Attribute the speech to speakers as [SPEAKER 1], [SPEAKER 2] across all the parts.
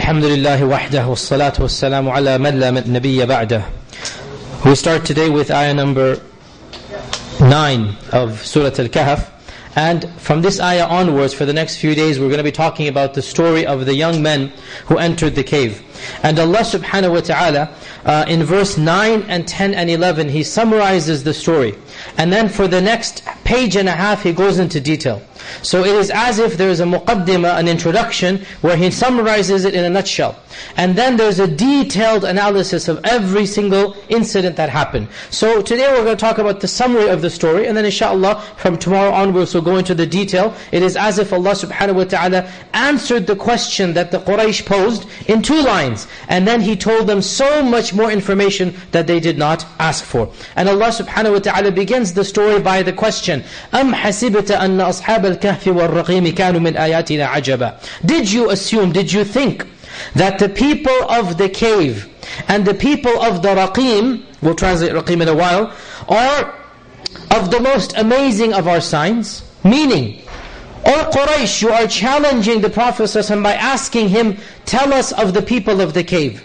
[SPEAKER 1] الحمد لله وحده والصلاة والسلام على من لا نبي بعده We start today with ayah number 9 of Surah Al-Kahf and from this ayah onwards for the next few days we're going to be talking about the story of the young men who entered the cave and Allah subhanahu wa ta'ala uh, in verse 9 and 10 and 11 He summarizes the story and then for the next page and a half He goes into detail so it is as if there is a muqaddimah, an introduction, where he summarizes it in a nutshell. And then there's a detailed analysis of every single incident that happened. So today we're going to talk about the summary of the story, and then inshallah, from tomorrow onwards we'll go into the detail. It is as if Allah subhanahu wa ta'ala answered the question that the Quraysh posed in two lines. And then He told them so much more information that they did not ask for. And Allah subhanahu wa ta'ala begins the story by the question, أَمْ حَسِبْتَ أَنَّ أَصْحَابَ الكهف والرقيم كانوا من آياتنا عجبا Did you assume, did you think that the people of the cave and the people of the Raqim, we'll translate Raqim in a while, are of the most amazing of our signs? Meaning, O Quraysh, you are challenging the Prophet ﷺ by asking him, tell us of the people of the cave.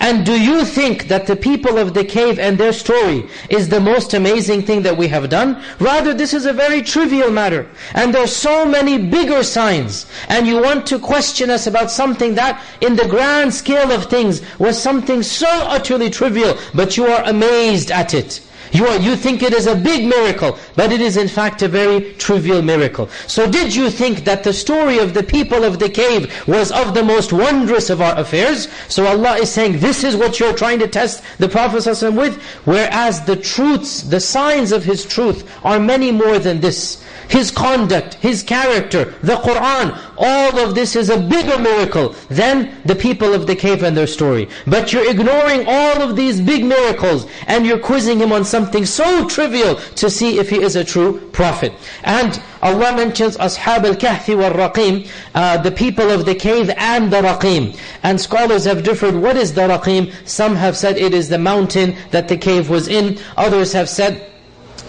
[SPEAKER 1] And do you think that the people of the cave and their story is the most amazing thing that we have done? Rather, this is a very trivial matter. And there are so many bigger signs. And you want to question us about something that, in the grand scale of things, was something so utterly trivial, but you are amazed at it. You, are, you think it is a big miracle, but it is in fact a very trivial miracle. So did you think that the story of the people of the cave was of the most wondrous of our affairs? So Allah is saying, this is what you're trying to test the Prophet ﷺ with, whereas the truths, the signs of his truth are many more than this. His conduct, His character, the Qur'an, all of this is a bigger miracle than the people of the cave and their story. But you're ignoring all of these big miracles and you're quizzing him on something so trivial to see if he is a true prophet. And Allah mentions Ashab al-Kahfi wal-Raqim, uh, the people of the cave and the Raqim. And scholars have differed, what is the Raqim? Some have said it is the mountain that the cave was in. Others have said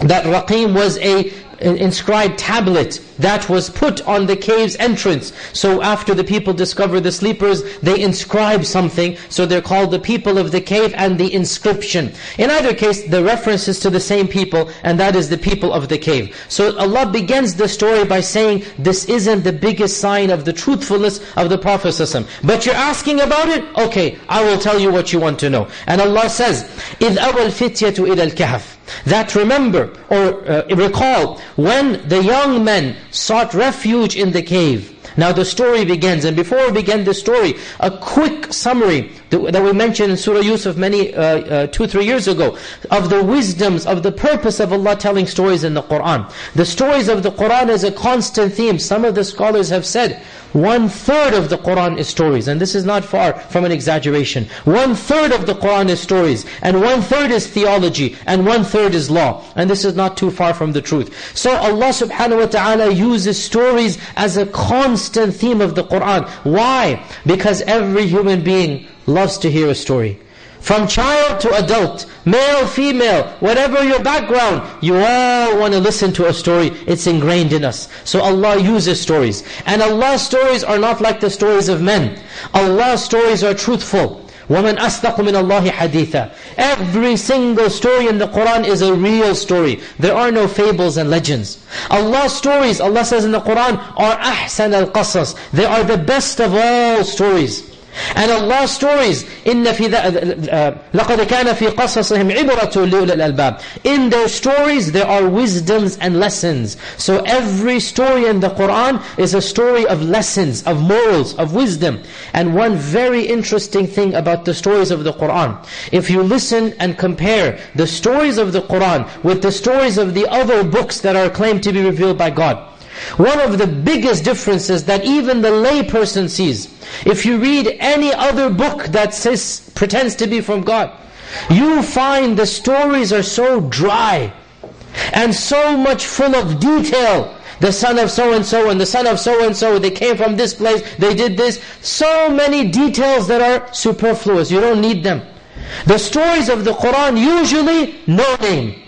[SPEAKER 1] that Raqim was a inscribed tablet that was put on the cave's entrance. So after the people discover the sleepers, they inscribe something. So they're called the people of the cave and the inscription. In either case, the reference is to the same people, and that is the people of the cave. So Allah begins the story by saying, this isn't the biggest sign of the truthfulness of the Prophet ﷺ. But you're asking about it? Okay, I will tell you what you want to know. And Allah says, إِذْ أَوَى الْفِتْيَةُ إِلَى الْكَهْفِ that remember or uh, recall when the young men sought refuge in the cave. Now the story begins, and before we begin the story, a quick summary that we mentioned in Surah Yusuf many, uh, uh, two, three years ago, of the wisdoms, of the purpose of Allah telling stories in the Qur'an. The stories of the Qur'an is a constant theme. Some of the scholars have said, one third of the Qur'an is stories, and this is not far from an exaggeration. One third of the Qur'an is stories, and one third is theology, and one third is law. And this is not too far from the truth. So Allah subhanahu wa ta'ala uses stories as a constant theme of the Qur'an. Why? Because every human being loves to hear a story. From child to adult, male, female, whatever your background, you all want to listen to a story. It's ingrained in us. So Allah uses stories. And Allah's stories are not like the stories of men. Allah's stories are truthful. وَمَنْ أَصْدَقُ مِنَ اللَّهِ حَدِيثًا Every single story in the Qur'an is a real story. There are no fables and legends. Allah's stories, Allah says in the Qur'an, are أَحْسَنَ الْقَصَص They are the best of all stories. And Allah's stories, إِنَّ فِي لَقَدْ كَانَ فِي قَصَصِهِمْ عِبْرَةٌ لِأُولِي الْأَلْبَابِ In their stories there are wisdoms and lessons. So every story in the Qur'an is a story of lessons, of morals, of wisdom. And one very interesting thing about the stories of the Qur'an, if you listen and compare the stories of the Qur'an with the stories of the other books that are claimed to be revealed by God, one of the biggest differences that even the lay person sees, if you read any other book that says, pretends to be from God, you find the stories are so dry and so much full of detail. The son of so-and-so and the son of so-and-so, they came from this place, they did this. So many details that are superfluous, you don't need them. The stories of the Qur'an usually no name.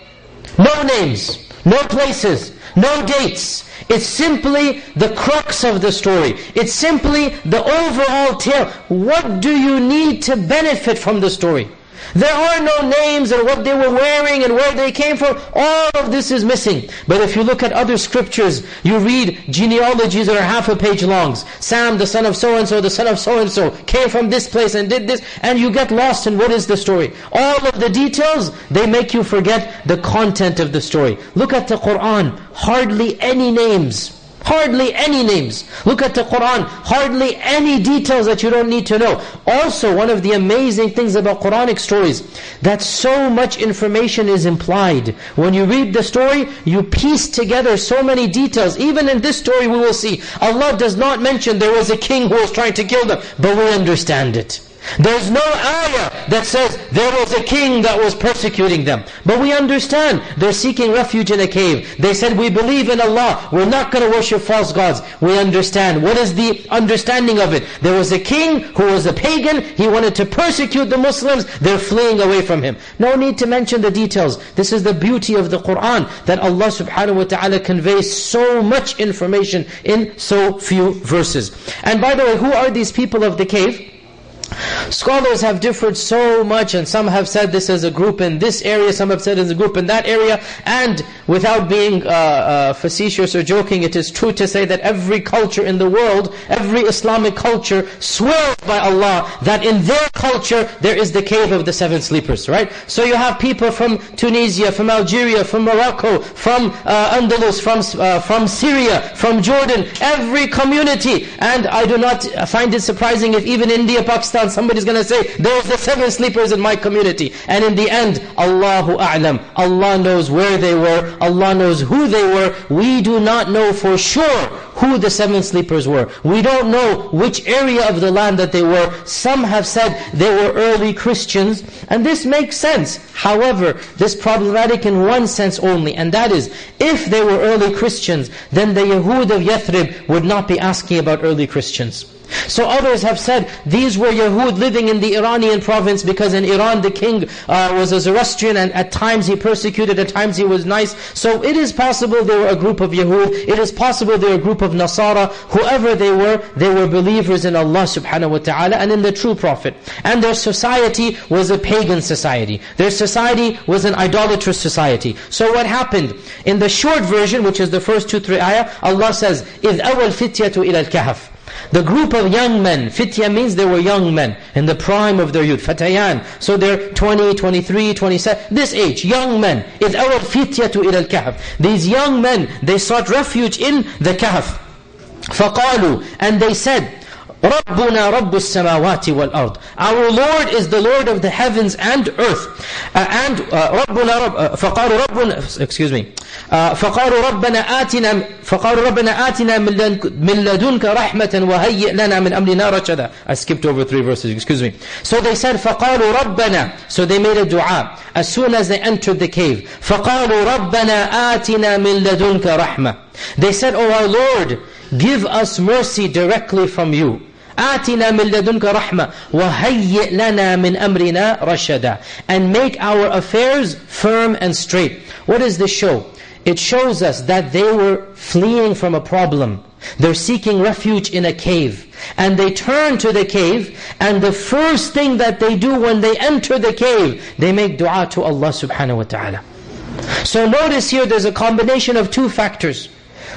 [SPEAKER 1] No names, no places, no dates. It's simply the crux of the story. It's simply the overall tale. What do you need to benefit from the story? There are no names and what they were wearing and where they came from. All of this is missing. But if you look at other scriptures, you read genealogies that are half a page long. Sam, the son of so-and-so, the son of so-and-so, came from this place and did this. And you get lost in what is the story. All of the details, they make you forget the content of the story. Look at the Qur'an. Hardly any names. Hardly any names. Look at the Qur'an. Hardly any details that you don't need to know. Also, one of the amazing things about Quranic stories, that so much information is implied. When you read the story, you piece together so many details. Even in this story we will see, Allah does not mention there was a king who was trying to kill them, but we understand it. There's no ayah that says there was a king that was persecuting them. But we understand they're seeking refuge in a cave. They said, we believe in Allah. We're not going to worship false gods. We understand. What is the understanding of it? There was a king who was a pagan. He wanted to persecute the Muslims. They're fleeing away from him. No need to mention the details. This is the beauty of the Qur'an. That Allah subhanahu wa ta'ala conveys so much information in so few verses. And by the way, who are these people of the cave? Scholars have differed so much and some have said this is a group in this area, some have said it's a group in that area. And without being uh, uh, facetious or joking, it is true to say that every culture in the world, every Islamic culture swears by Allah that in their culture there is the cave of the seven sleepers, right? So you have people from Tunisia, from Algeria, from Morocco, from uh, Andalus, from, uh, from Syria, from Jordan, every community. And I do not find it surprising if even India, Pakistan, somebody's going to say, there's the seven sleepers in my community. And in the end, Allahu A'lam. Allah knows where they were. Allah knows who they were. We do not know for sure who the seven sleepers were. We don't know which area of the land that they were. Some have said they were early Christians. And this makes sense. However, this problematic in one sense only. And that is, if they were early Christians, then the Yahud of Yathrib would not be asking about early Christians. So others have said these were Yahud living in the Iranian province because in Iran the king uh, was a Zoroastrian and at times he persecuted, at times he was nice. So it is possible they were a group of Yahud, it is possible they were a group of Nasara, whoever they were, they were believers in Allah subhanahu wa ta'ala and in the true Prophet. And their society was a pagan society. Their society was an idolatrous society. So what happened? In the short version, which is the first two, three ayah, Allah says, إِذْ أَوَى الْفِتْيَةُ إِلَى الْكَهَفِ the group of young men, fitya means they were young men in the prime of their youth, fatayan. So they're 20, 23, 27, this age, young men. إِذْ أَوَى الْفِتْيَةُ إِلَى الْكَهْفِ These young men, they sought refuge in the kahf. فَقَالُوا And they said, ربنا رب السماوات والأرض Our Lord is the Lord of the heavens and earth uh, and uh, ربنا رب uh, فقالوا ربنا excuse me uh, فقالوا ربنا آتنا فقالوا ربنا آتنا من لدنك رحمة وهيئ لنا من أمرنا رشدا I skipped over three verses excuse me so they said فقالوا ربنا so they made a dua as soon as they entered the cave فقالوا ربنا آتنا من لدنك رحمة they said oh our Lord give us mercy directly from you And make our affairs firm and straight. What does this show? It shows us that they were fleeing from a problem. They're seeking refuge in a cave. And they turn to the cave, and the first thing that they do when they enter the cave, they make dua to Allah subhanahu wa ta'ala. So notice here there's a combination of two factors.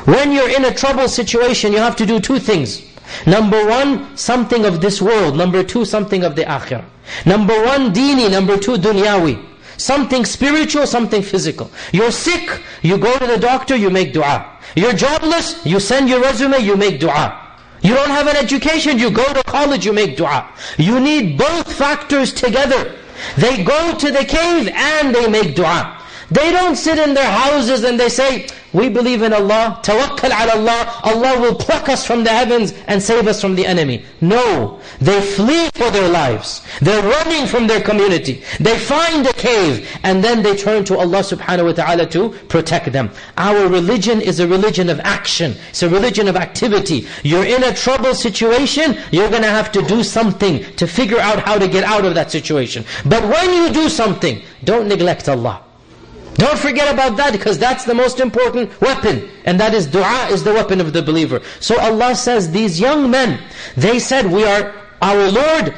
[SPEAKER 1] When you're in a trouble situation, you have to do two things. Number one, something of this world. Number two, something of the akhirah. Number one, dini. Number two, dunyawi. Something spiritual, something physical. You're sick, you go to the doctor, you make dua. You're jobless, you send your resume, you make dua. You don't have an education, you go to college, you make dua. You need both factors together. They go to the cave and they make dua. They don't sit in their houses and they say, we believe in Allah, tawakkal ala Allah, Allah will pluck us from the heavens and save us from the enemy. No, they flee for their lives. They're running from their community. They find a cave and then they turn to Allah subhanahu wa ta'ala to protect them. Our religion is a religion of action. It's a religion of activity. You're in a trouble situation, you're going to have to do something to figure out how to get out of that situation. But when you do something, don't neglect Allah. Don't forget about that because that's the most important weapon. And that is dua is the weapon of the believer. So Allah says, these young men, they said, we are, our Lord,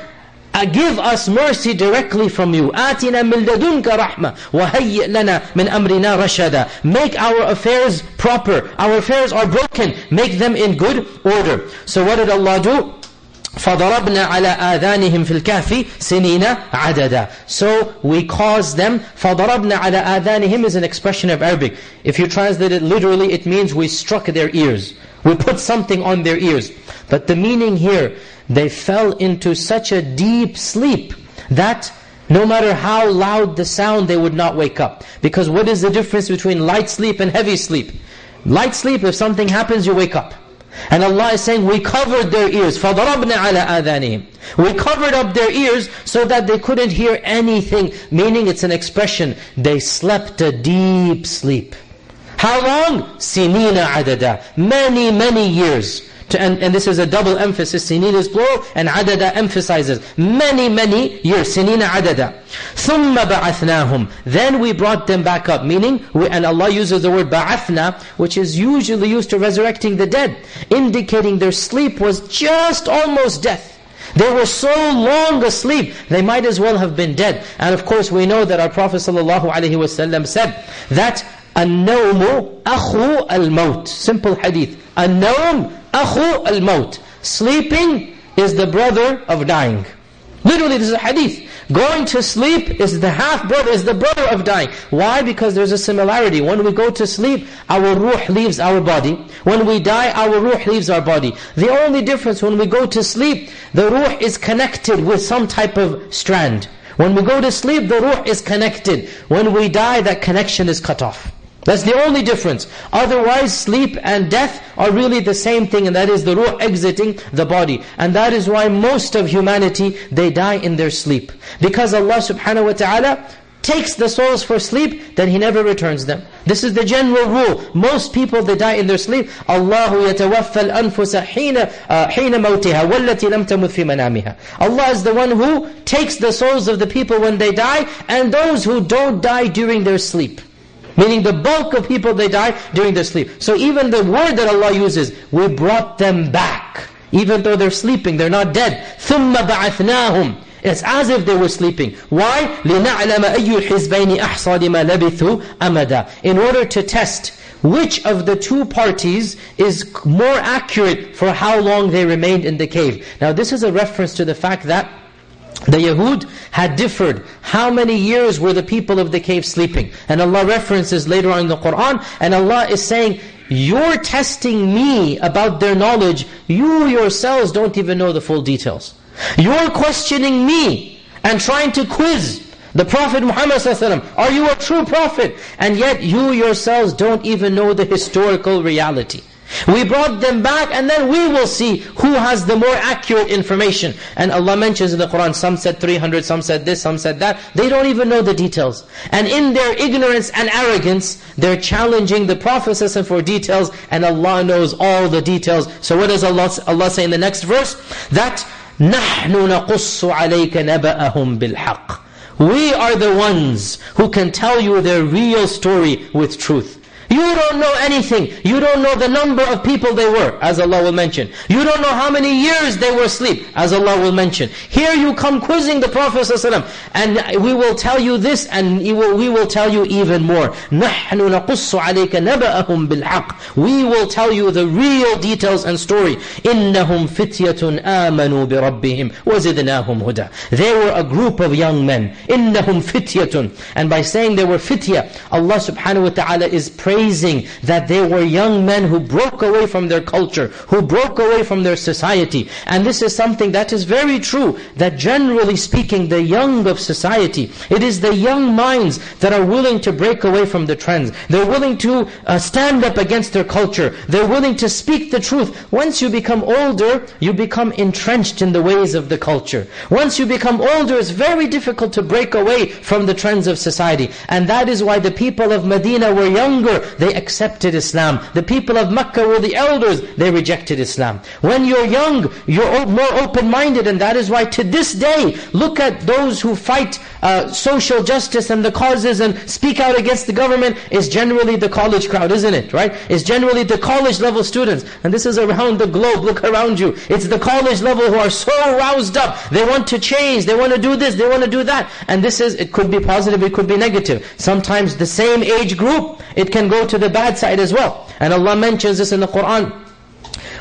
[SPEAKER 1] uh, give us mercy directly from you. آتنا من لدنك رحمة وهيئ لنا من أمرنا رشدا. Make our affairs proper. Our affairs are broken. Make them in good order. So what did Allah do? فضربنا على آذانهم في الكهف سنين عددا So we caused them فضربنا على آذانهم is an expression of Arabic If you translate it literally it means we struck their ears We put something on their ears But the meaning here They fell into such a deep sleep That no matter how loud the sound they would not wake up Because what is the difference between light sleep and heavy sleep Light sleep if something happens you wake up and Allah is saying, we covered their ears. فَضَرَبْنَا عَلَىٰ آذَانِهِمْ We covered up their ears so that they couldn't hear anything. Meaning it's an expression, they slept a deep sleep. How long? سِنِينَ عَدَدًا Many, many years. To, and, and this is a double emphasis. Sinin is plural and adada emphasizes. Many, many years. Sinina adada. ثُمَّ بَعَثْنَاهُمْ Then we brought them back up. Meaning, we, and Allah uses the word ba'athna, which is usually used to resurrecting the dead. Indicating their sleep was just almost death. They were so long asleep, they might as well have been dead. And of course we know that our Prophet ﷺ said that النوم أخو الموت. Simple hadith. النوم أخو الموت. Sleeping is the brother of dying. Literally this is a hadith. Going to sleep is the half brother, is the brother of dying. Why? Because there's a similarity. When we go to sleep, our ruh leaves our body. When we die, our ruh leaves our body. The only difference when we go to sleep, the ruh is connected with some type of strand. When we go to sleep, the ruh is connected. When we die, that connection is cut off. That's the only difference. Otherwise, sleep and death are really the same thing, and that is the ruh exiting the body. And that is why most of humanity, they die in their sleep. Because Allah subhanahu wa ta'ala takes the souls for sleep, then He never returns them. This is the general rule. Most people, they die in their sleep. Allah يَتَوَفَّى الْأَنفُسَ حِينَ, uh, حين موتها وَالَّتِي لَمْ تَمُتْ فِي مَنَامِهَا Allah is the one who takes the souls of the people when they die, and those who don't die during their sleep. Meaning the bulk of people, they die during their sleep. So even the word that Allah uses, we brought them back. Even though they're sleeping, they're not dead. ثُمَّ بَعَثْنَاهُمْ It's as if they were sleeping. Why? لِنَعْلَمَ أَيُّ الْحِزْبَيْنِ أَحْصَى لِمَا لَبِثُوا أَمَدًا In order to test which of the two parties is more accurate for how long they remained in the cave. Now this is a reference to the fact that the Yahud had differed. How many years were the people of the cave sleeping? And Allah references later on in the Qur'an, and Allah is saying, you're testing me about their knowledge. You yourselves don't even know the full details. You're questioning me and trying to quiz the Prophet Muhammad ﷺ. Are you a true prophet? And yet you yourselves don't even know the historical reality. We brought them back and then we will see who has the more accurate information. And Allah mentions in the Qur'an, some said 300, some said this, some said that. They don't even know the details. And in their ignorance and arrogance, they're challenging the Prophet for details and Allah knows all the details. So what does Allah, Allah say in the next verse? That نَحْنُ نَقُصُّ عَلَيْكَ نَبَأَهُمْ بِالْحَقِّ We are the ones who can tell you their real story with truth. You don't know anything. You don't know the number of people they were, as Allah will mention. You don't know how many years they were asleep, as Allah will mention. Here you come quizzing the Prophet ﷺ, and we will tell you this, and we will, we will tell you even more. نَحْنُ نَقُصُّ عَلَيْكَ نَبَأَهُمْ بِالْحَقِّ We will tell you the real details and story. إِنَّهُمْ فِتْيَةٌ آمَنُوا بِرَبِّهِمْ وَزِدْنَاهُمْ هُدًى They were a group of young men. إِنَّهُمْ فِتْيَةٌ And by saying they were fitya, Allah subhanahu wa ta'ala is praising that they were young men who broke away from their culture, who broke away from their society. And this is something that is very true, that generally speaking, the young of society, it is the young minds that are willing to break away from the trends. They're willing to uh, stand up against their culture. They're willing to speak the truth. Once you become older, you become entrenched in the ways of the culture. Once you become older, it's very difficult to break away from the trends of society. And that is why the people of Medina were younger, they accepted Islam. The people of Mecca were the elders, they rejected Islam. When you're young, you're more open-minded, and that is why to this day, look at those who fight uh, social justice and the causes and speak out against the government, is generally the college crowd, isn't it? Right? It's generally the college level students. And this is around the globe, look around you. It's the college level who are so roused up. They want to change, they want to do this, they want to do that. And this is, it could be positive, it could be negative. Sometimes the same age group, it can go to the bad side as well. And Allah mentions this in the Qur'an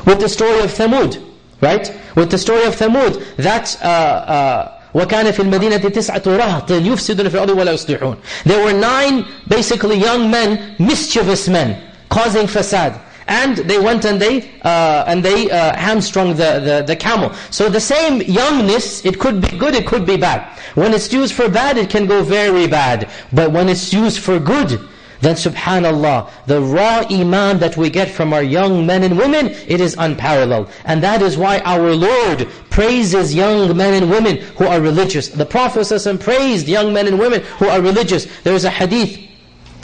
[SPEAKER 1] with the story of Thamud, right? With the story of Thamud, that uh, uh, وَكَانَ فِي الْمَدِينَةِ تِسْعَةُ رَهْطٍ يُفْسِدُونَ فِي الْأَرْضِ وَلَا يُصْلِحُونَ There were nine, basically young men, mischievous men, causing fasad. And they went and they uh, and they uh, hamstrung the, the, the camel. So the same youngness, it could be good, it could be bad. When it's used for bad, it can go very bad. But when it's used for good, then subhanallah, the raw iman that we get from our young men and women, it is unparalleled. And that is why our Lord praises young men and women who are religious. The Prophet ﷺ praised young men and women who are religious. There is a hadith,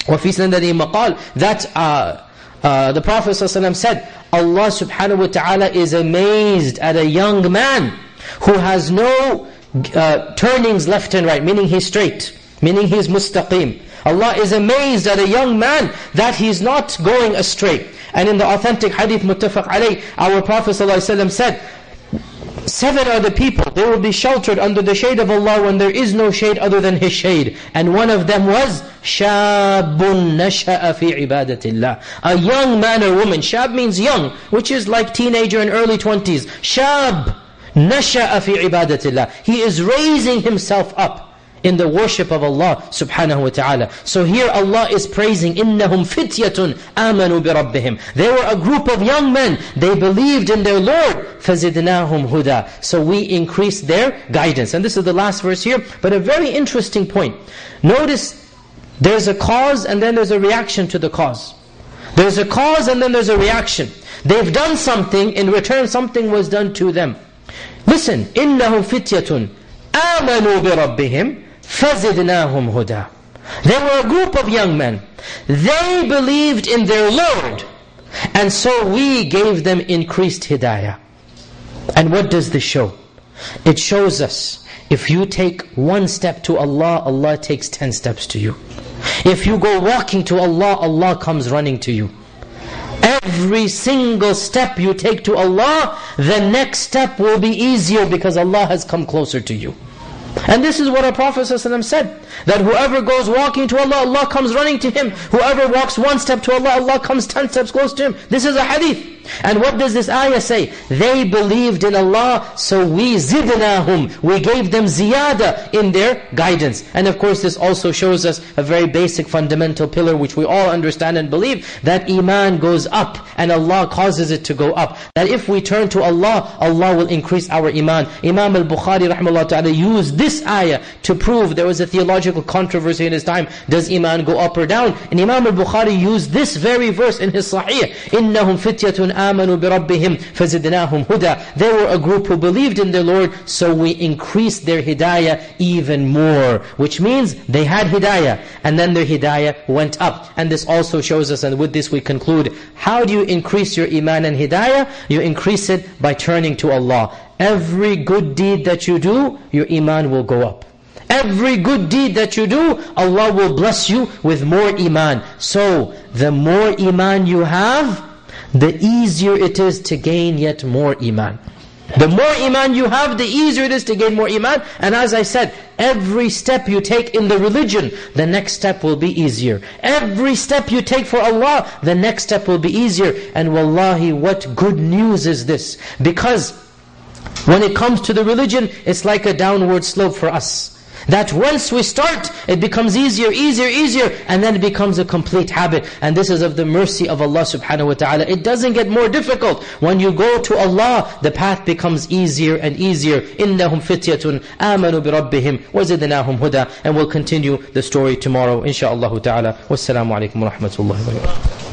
[SPEAKER 1] وَفِي سَنَدَهِ مَقَال That uh, uh, the Prophet ﷺ said, Allah subhanahu wa ta'ala is amazed at a young man who has no uh, turnings left and right, meaning he's straight, meaning he's mustaqim. Allah is amazed at a young man that he's not going astray. And in the authentic hadith muttafaq alayh, our Prophet ﷺ said, Seven are the people, they will be sheltered under the shade of Allah when there is no shade other than His shade. And one of them was, شَابٌ نَشَأَ فِي عِبَادَةِ اللَّهِ A young man or woman, shab means young, which is like teenager in early 20s. Shab, نَشَأَ فِي عِبَادَةِ اللَّهِ He is raising himself up in the worship of Allah subhanahu wa ta'ala. So here Allah is praising, إِنَّهُمْ فِتْيَةٌ آمَنُوا بِرَبِّهِمْ They were a group of young men. They believed in their Lord. فَزِدْنَاهُمْ هُدَى So we increased their guidance. And this is the last verse here, but a very interesting point. Notice, there's a cause and then there's a reaction to the cause. There's a cause and then there's a reaction. They've done something, in return something was done to them. Listen, إِنَّهُمْ فِتْيَةٌ آمَنُوا بِرَبِّهِمْ فَزِدْنَاهُمْ هُدَى They were a group of young men. They believed in their Lord. And so we gave them increased hidayah. And what does this show? It shows us, if you take one step to Allah, Allah takes ten steps to you. If you go walking to Allah, Allah comes running to you. Every single step you take to Allah, the next step will be easier because Allah has come closer to you. And this is what our Prophet ﷺ said, that whoever goes walking to Allah, Allah comes running to him. Whoever walks one step to Allah, Allah comes ten steps close to him. This is a hadith. And what does this ayah say? They believed in Allah, so we zidnahum. We gave them ziyada in their guidance. And of course this also shows us a very basic fundamental pillar which we all understand and believe, that iman goes up and Allah causes it to go up. That if we turn to Allah, Allah will increase our iman. Imam al-Bukhari rahimahullah ta'ala used this ayah to prove there was a theological controversy in his time. Does iman go up or down? And Imam al-Bukhari used this very verse in his sahih. إِنَّهُمْ فِتْيَةٌ آمَنُوا بِرَبِّهِمْ فَزِدْنَاهُمْ هُدًى They were a group who believed in their Lord, so we increased their hidayah even more. Which means they had hidayah, and then their hidayah went up. And this also shows us, and with this we conclude, how do you increase your iman and hidayah? You increase it by turning to Allah. Every good deed that you do, your iman will go up. Every good deed that you do, Allah will bless you with more iman. So, the more iman you have, the easier it is to gain yet more iman. The more iman you have, the easier it is to gain more iman. And as I said, every step you take in the religion, the next step will be easier. Every step you take for Allah, the next step will be easier. And wallahi, what good news is this? Because when it comes to the religion, it's like a downward slope for us. That once we start, it becomes easier, easier, easier, and then it becomes a complete habit. And this is of the mercy of Allah subhanahu wa ta'ala. It doesn't get more difficult. When you go to Allah, the path becomes easier and easier. إِنَّهُمْ فِتْيَةٌ آمَنُوا بِرَبِّهِمْ وَزِدْنَاهُمْ هُدًى And we'll continue the story tomorrow, inshaAllah ta'ala. Wassalamu alaikum wa rahmatullahi wa barakatuh.